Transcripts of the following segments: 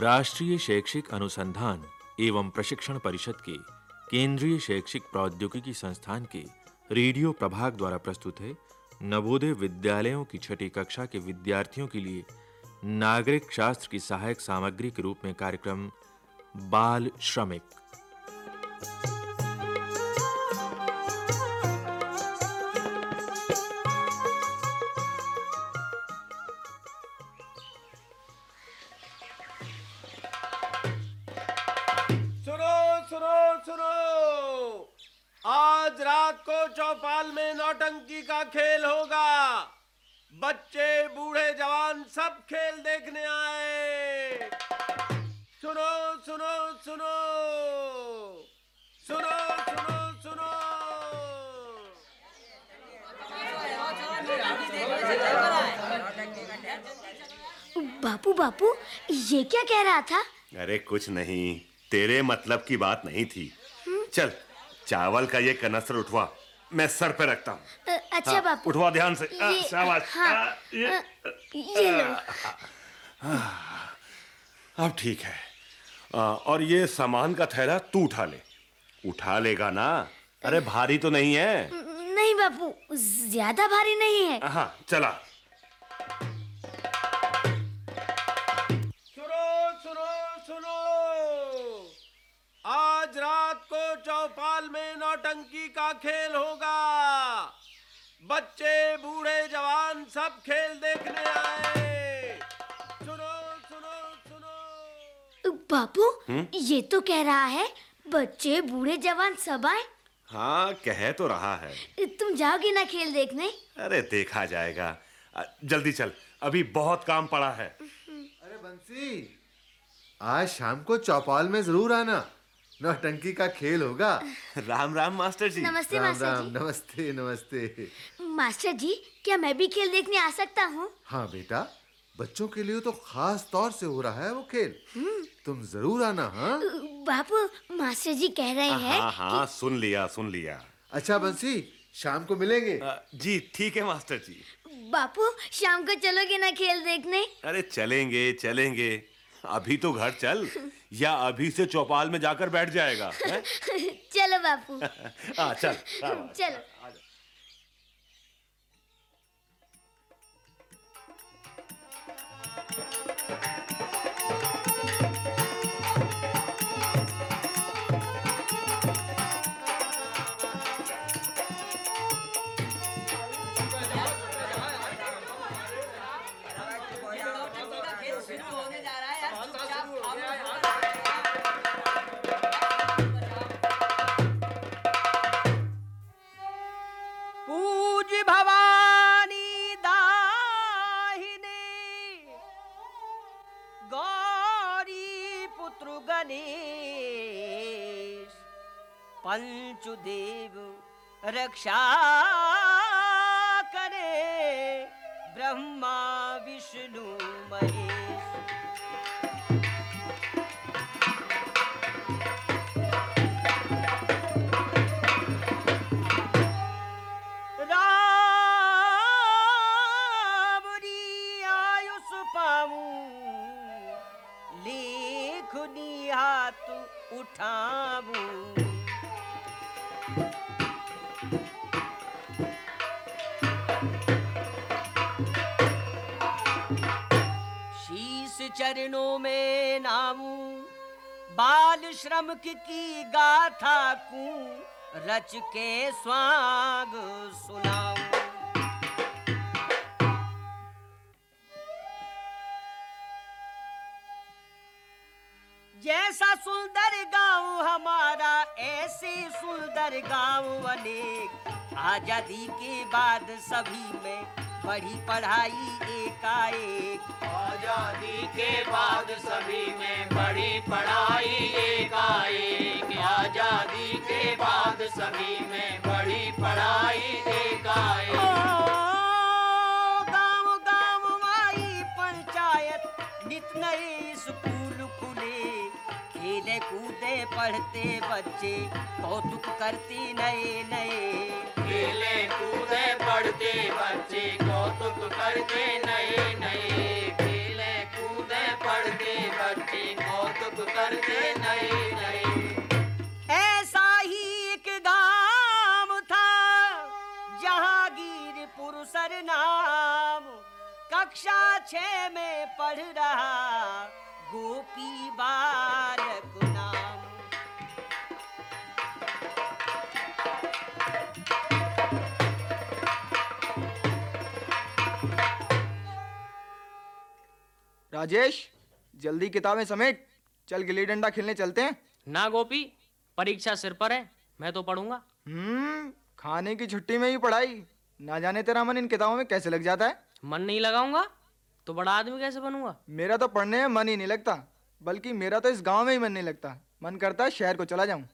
राष्ट्रीय शैक्षिक अनुसंधान एवं प्रशिक्षण परिषद के केंद्रीय शैक्षिक प्रौद्योगिकी संस्थान के रेडियो प्रभाग द्वारा प्रस्तुत है नवोदय विद्यालयों की छठी कक्षा के विद्यार्थियों के लिए नागरिक शास्त्र की सहायक सामग्री के रूप में कार्यक्रम बाल श्रमिक। चौपाल में नौटंकी का खेल होगा। बच्चे बूढ़े जवान सब खेल देखने आए। सुनो सुनो सुनो। सुनो सुनो सुनो। बापू बापू ये क्या कह रहा था? अरे कुछ नहीं तेरे मतलब की बात नहीं थी। चल चावल का ये कनस्तर उठवा। मैं सर पे रखता हूँ। अच्छा हाँ, बापू। उठवा ध्यान से। हाँ, शाबाश। हाँ, हाँ, ये ये लो। अब ठीक है। आ, और ये सामान का थैला तू उठा ले। उठा लेगा ना? अरे भारी तो नहीं है। नहीं बापू ज़्यादा भारी नहीं है। हाँ चला। नौटंकी का खेल होगा। बच्चे बूढ़े जवान सब खेल देखने आए। सुनो सुनो सुनो। बापू ये तो कह रहा है बच्चे बूढ़े जवान सब आए। हाँ कह तो रहा है। तुम जाओगे ना खेल देखने? अरे देखा जाएगा। जल्दी चल अभी बहुत काम पड़ा है। अरे बंसी आज शाम को चौपाल में ज़रूर आना। नौटंकी का खेल होगा। राम राम मास्टर जी। नमस्ते राम मास्टर राम जी। नमस्ते नमस्ते। मास्टर जी क्या मैं भी खेल देखने आ सकता हूँ? हाँ बेटा बच्चों के लिए तो खास तौर से हो रहा है वो खेल। तुम ज़रूर आना हाँ? बापू मास्टर जी कह रहे हैं हाँ हाँ सुन लिया सुन लिया। अच्छा बंसी शाम को मिलेंगे? जी ठीक है मास्टर जी। बापू शाम को चलोगे ना खेल देखने? अरे चलेंगे चलेंगे। अभी तो घर चल। या अभी से चौपाल में जाकर बैठ जाएगा हैं? चलो बापू हाँ चल हाँ। चलो पंचदेव रक्षा बाल की गाथा कू, रच के स्वाग सुनाऊं। जैसा सुंदर गाँव हमारा, ऐसे सुंदर गाँव अनेक। आज़ादी के बाद सभी में बढ़ी पढ़ाई एकाएक। आज़ादी के बाद सभी में बड़ी पढ़ाई एकाएक। आज़ादी के बाद सभी में बड़ी पढ़ाई एकाएक। पढ़ते बच्चे कौतुक करती नए नए। खेले कूदे पढ़ते बच्चे कौतुक करते नए नए। खेले कूदे पढ़ते बच्चे कौतुक करते नए नए। ऐसा ही एक गाँव था जहांगीरपुर सर नाम कक्षा छ में पढ़ रहा गोपी बालक। राजेश जल्दी किताबें समेट। चल गिल्ली डंडा खेलने चलते हैं। ना गोपी परीक्षा सिर पर है मैं तो पढ़ूँगा। हम्म खाने की छुट्टी में ही पढ़ाई। ना जाने तेरा मन इन किताबों में कैसे लग जाता है? मन नहीं लगाऊँगा तो बड़ा आदमी कैसे बनूँगा? मेरा तो पढ़ने में मन ही नहीं लगता बल्कि मेरा तो इस गाँव में ही मन नहीं लगता। मन करता है शहर को चला जाऊँ।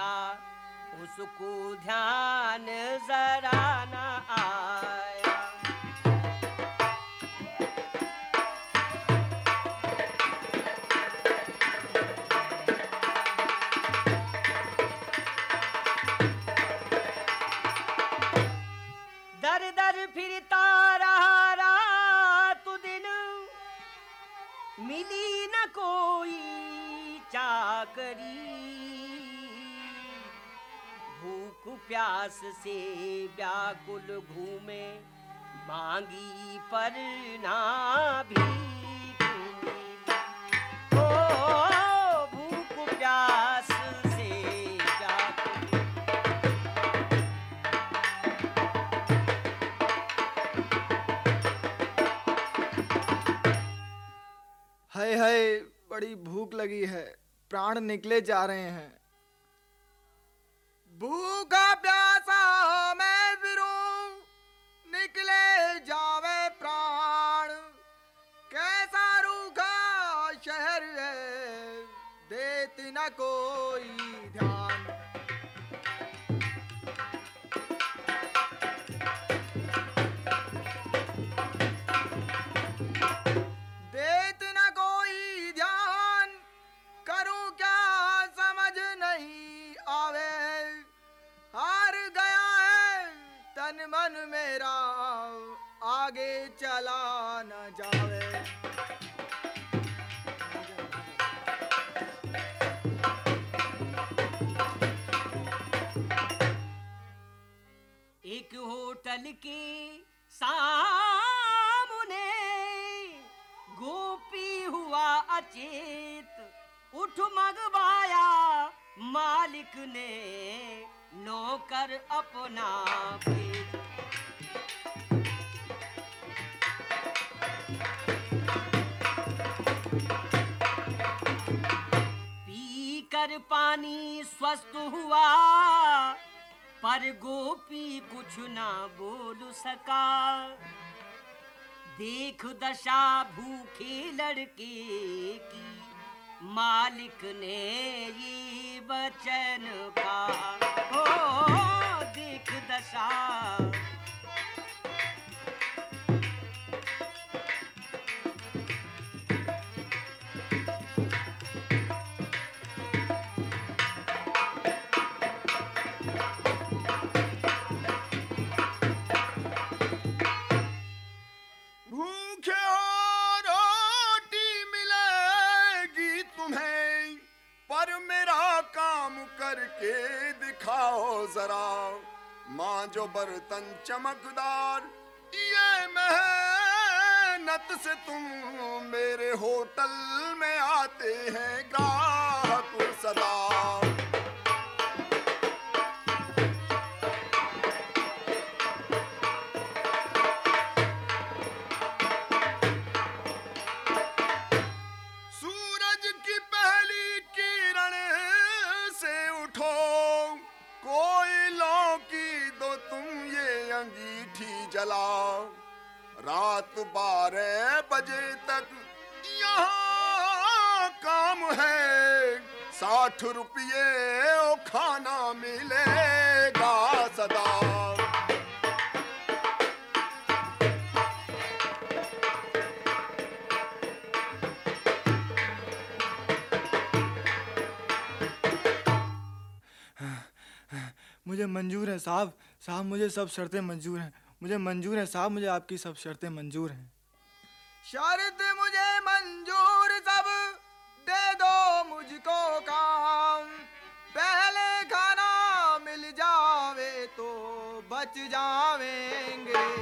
का उसको ध्यान जरा ना आया प्यास से व्याकुल घूमे, मांगी पर ना भी हाय हाय, बड़ी भूख लगी है, प्राण निकले जा रहे हैं। भूखा चला न जावे। एक होटल के सामने गोपी हुआ अचेत, उठ मगवाया मालिक ने नौकर अपना भेज स्वस्थ हुआ, पर गोपी कुछ ना बोल सका। देख दशा भूखे लड़के की, मालिक ने ये वचन का ओ, देख दशा माँ जो बर्तन चमकदार, ये मेहनत से तुम मेरे होटल में आते हैं, ग्राहक सदा। जलाओ रात बारह बजे तक यहाँ काम है। साठ रुपये खाना मिलेगा सदा। मुझे मंजूर है साहब। साहब, मुझे सब शर्तें मंजूर हैं। मुझे मंजूर है, साहब, मुझे आपकी सब शर्तें मंजूर हैं। शर्त मुझे मंजूर, सब दे दो मुझको काम। पहले खाना मिल जावे तो बच जावेंगे।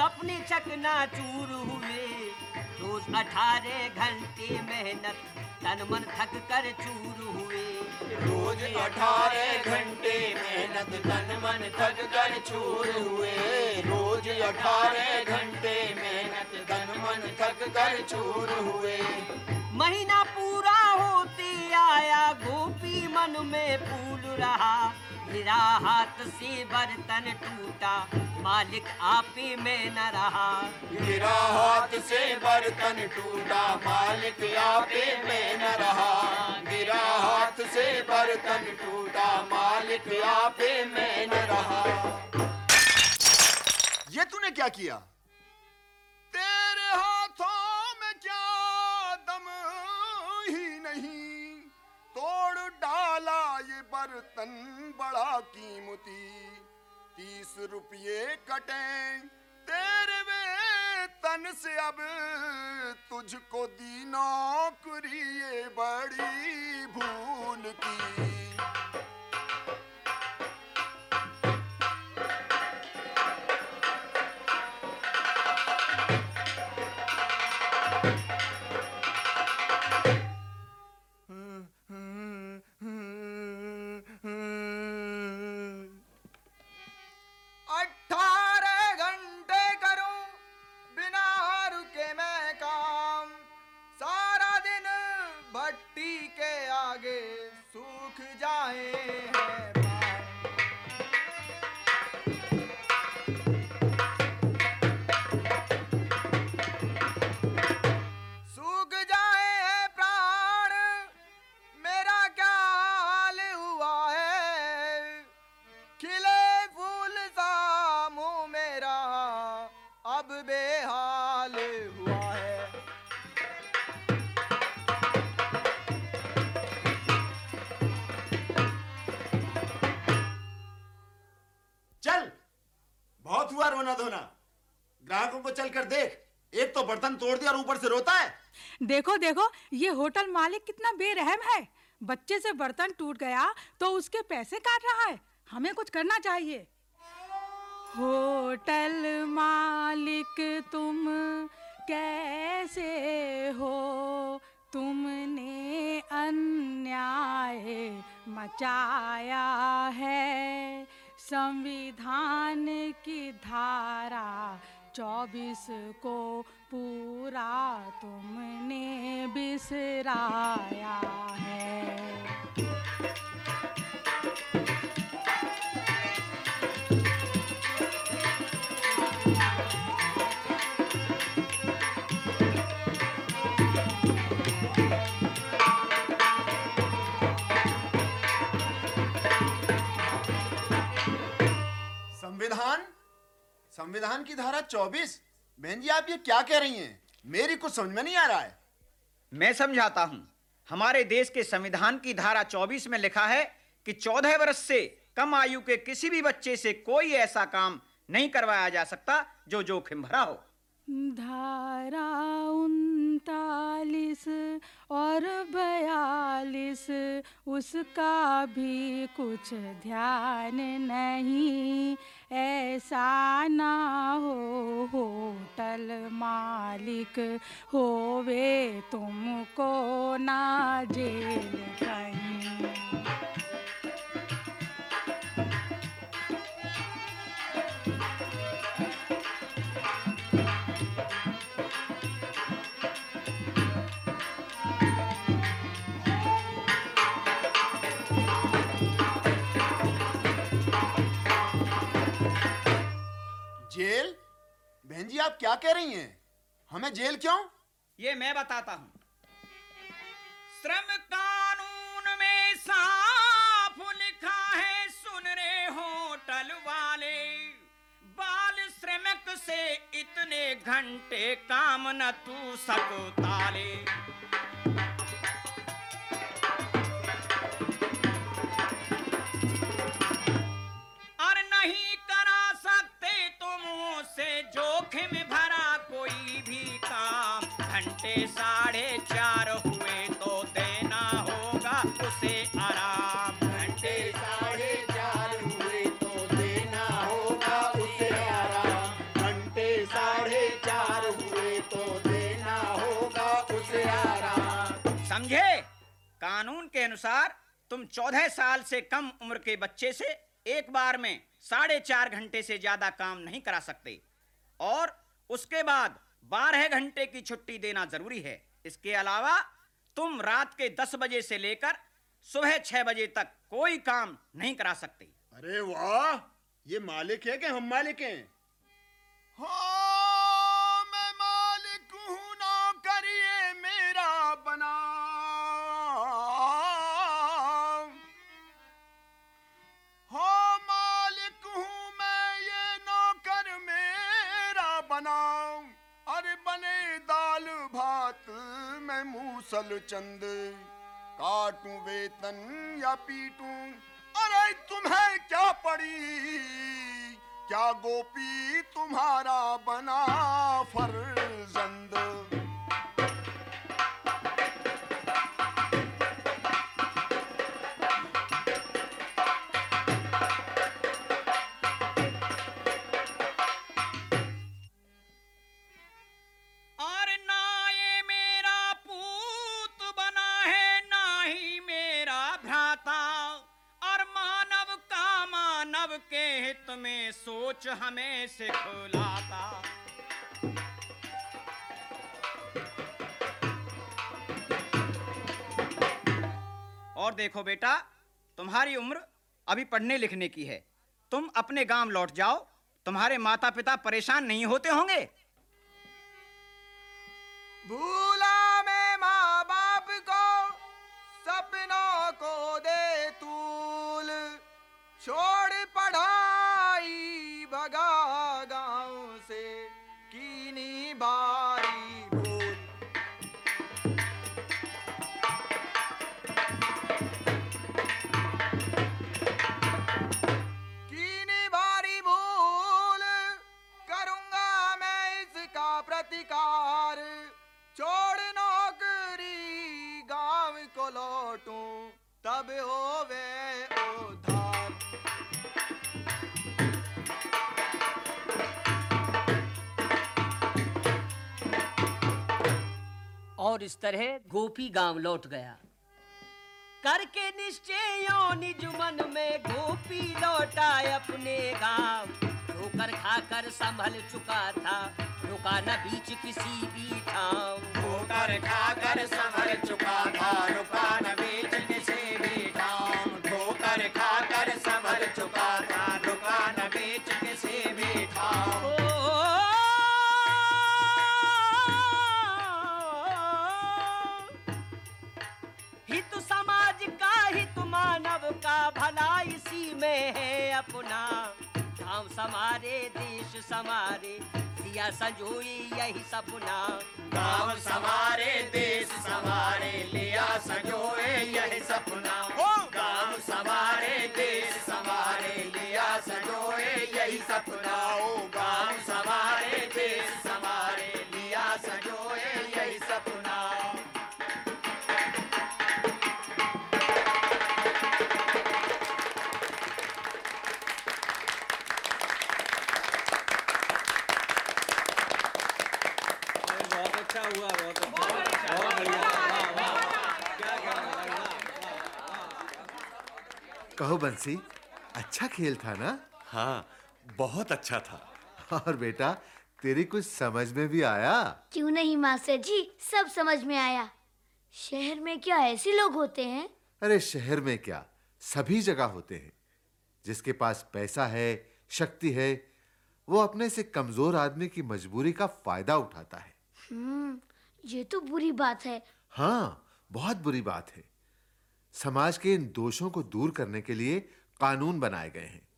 सपने चकना चूर हुए। रोज अठारह घंटे मेहनत तन मन थक कर चूर हुए। रोज अठारह घंटे मेहनत तन मन थक कर चूर हुए। रोज अठारह घंटे मेहनत तन मन थक कर चूर हुए। महीना पूरा होते आया गोपी मन में फूल रहा। गिरा हाथ से बर्तन टूटा मालिक आप ही में न रहा। गिरा हाथ से बर्तन टूटा मालिक आप ही में न रहा। गिरा हाथ से बर्तन टूटा मालिक आप ही में न रहा। ये तूने क्या किया? बर्तन बड़ा कीमती, तीस रुपये कटे। तेरे वेतन से अब तुझको दी नौकरी, ये बड़ी भूल की। को चल कर देख। एक तो बर्तन तोड़ दिया और ऊपर से रोता है। देखो देखो, ये होटल मालिक कितना बेरहम है। बच्चे से बर्तन टूट गया तो उसके पैसे काट रहा है। हमें कुछ करना चाहिए। होटल मालिक, तुम कैसे हो? तुमने अन्याय मचाया है। संविधान की धारा चौबीस को पूरा तुमने बिसराया है। संविधान की धारा 24 बहन जी आप ये क्या कह रही हैं? मेरी कुछ समझ में नहीं आ रहा है। मैं समझाता हूँ। हमारे देश के संविधान की धारा 24 में लिखा है कि 14 वर्ष से कम आयु के किसी भी बच्चे से कोई ऐसा काम नहीं करवाया जा सकता जो जोखिम भरा हो। धारा उनतालीस और बयालीस उसका भी कुछ ध्यान नहीं। ऐसा ना हो होटल मालिक होवे तुमको ना जेल कहीं जेल? बहन जी, आप क्या कह रही हैं? हमें जेल क्यों? ये मैं बताता हूँ। श्रम कानून में साफ़ लिखा है, सुन रे होटल वाले। बाल श्रमिक से इतने घंटे काम न तू सकताले और कानून के अनुसार तुम चौदह साल से कम उम्र के बच्चे से एक बार में साढ़े चार घंटे से ज़्यादा काम नहीं करा सकते। और उसके बाद बारह घंटे की छुट्टी देना ज़रूरी है। इसके अलावा तुम रात के दस बजे से लेकर सुबह छह बजे तक कोई काम नहीं करा सकते। अरे वाह, ये मालिक है कि हम मालिक हैं? हाँ मैं मूसल चंद काटूं वेतन या पीटूं अरे तुम्हें क्या पड़ी क्या गोपी तुम्हारा बना फर्जंद में सोच हमें सिखलाता। और देखो बेटा, तुम्हारी उम्र अभी पढ़ने लिखने की है। तुम अपने गाँव लौट जाओ, तुम्हारे माता पिता परेशान नहीं होते होंगे? भूला और इस तरह गोपी गाँव लौट गया। करके निश्चय निज मन में गोपी लौटा अपने गाँव। ठोकर खाकर संभल चुका था, रुका न बीच किसी भी ठाव। ठोकर खाकर संभल में है अपना। धाम समारे देश समारे दिया संजोई यही सपना। गाँव समारे देश समारे लिया सजोए यही सपना। हो गाँव समारे देश समारे लिया सजोए यही सपना। बंसी अच्छा खेल था ना? हाँ बहुत अच्छा था। और बेटा तेरी कुछ समझ में भी आया? क्यों नहीं मास्टर जी? सब समझ में आया। शहर में क्या ऐसे लोग होते हैं? अरे शहर में क्या? सभी जगह होते हैं। जिसके पास पैसा है शक्ति है वो अपने से कमज़ोर आदमी की मजबूरी का फ़ायदा उठाता है। हम्म ये तो बुरी बात है। हाँ बहुत बुरी बात है। समाज के इन दोषों को दूर करने के लिए कानून बनाए गए हैं।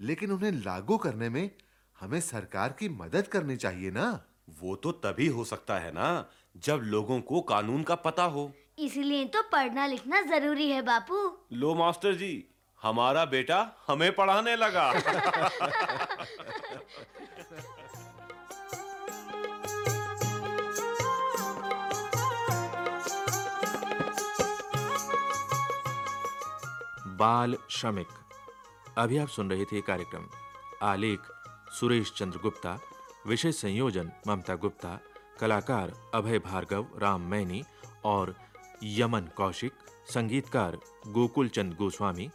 लेकिन उन्हें लागू करने में हमें सरकार की मदद करनी चाहिए ना? वो तो तभी हो सकता है ना जब लोगों को कानून का पता हो। इसलिए तो पढ़ना लिखना ज़रूरी है बापू। लो मास्टर जी हमारा बेटा हमें पढ़ाने लगा। बाल श्रमिक। अभी आप सुन रहे थे कार्यक्रम आलेख सुरेश चंद्र गुप्ता, विषय संयोजन ममता गुप्ता, कलाकार अभय भार्गव, राम मैनी और यमन कौशिक, संगीतकार गोकुल चंद गोस्वामी,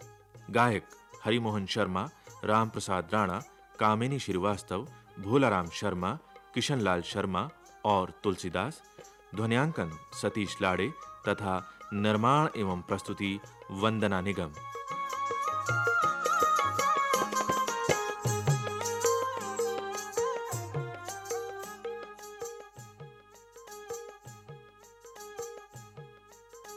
गायक हरिमोहन शर्मा राम प्रसाद राणा, कामिनी श्रीवास्तव, भोलाराम शर्मा, किशनलाल शर्मा और तुलसीदास, ध्वनियांकन सतीश लाड़े तथा निर्माण एवं प्रस्तुति वंदना निगम।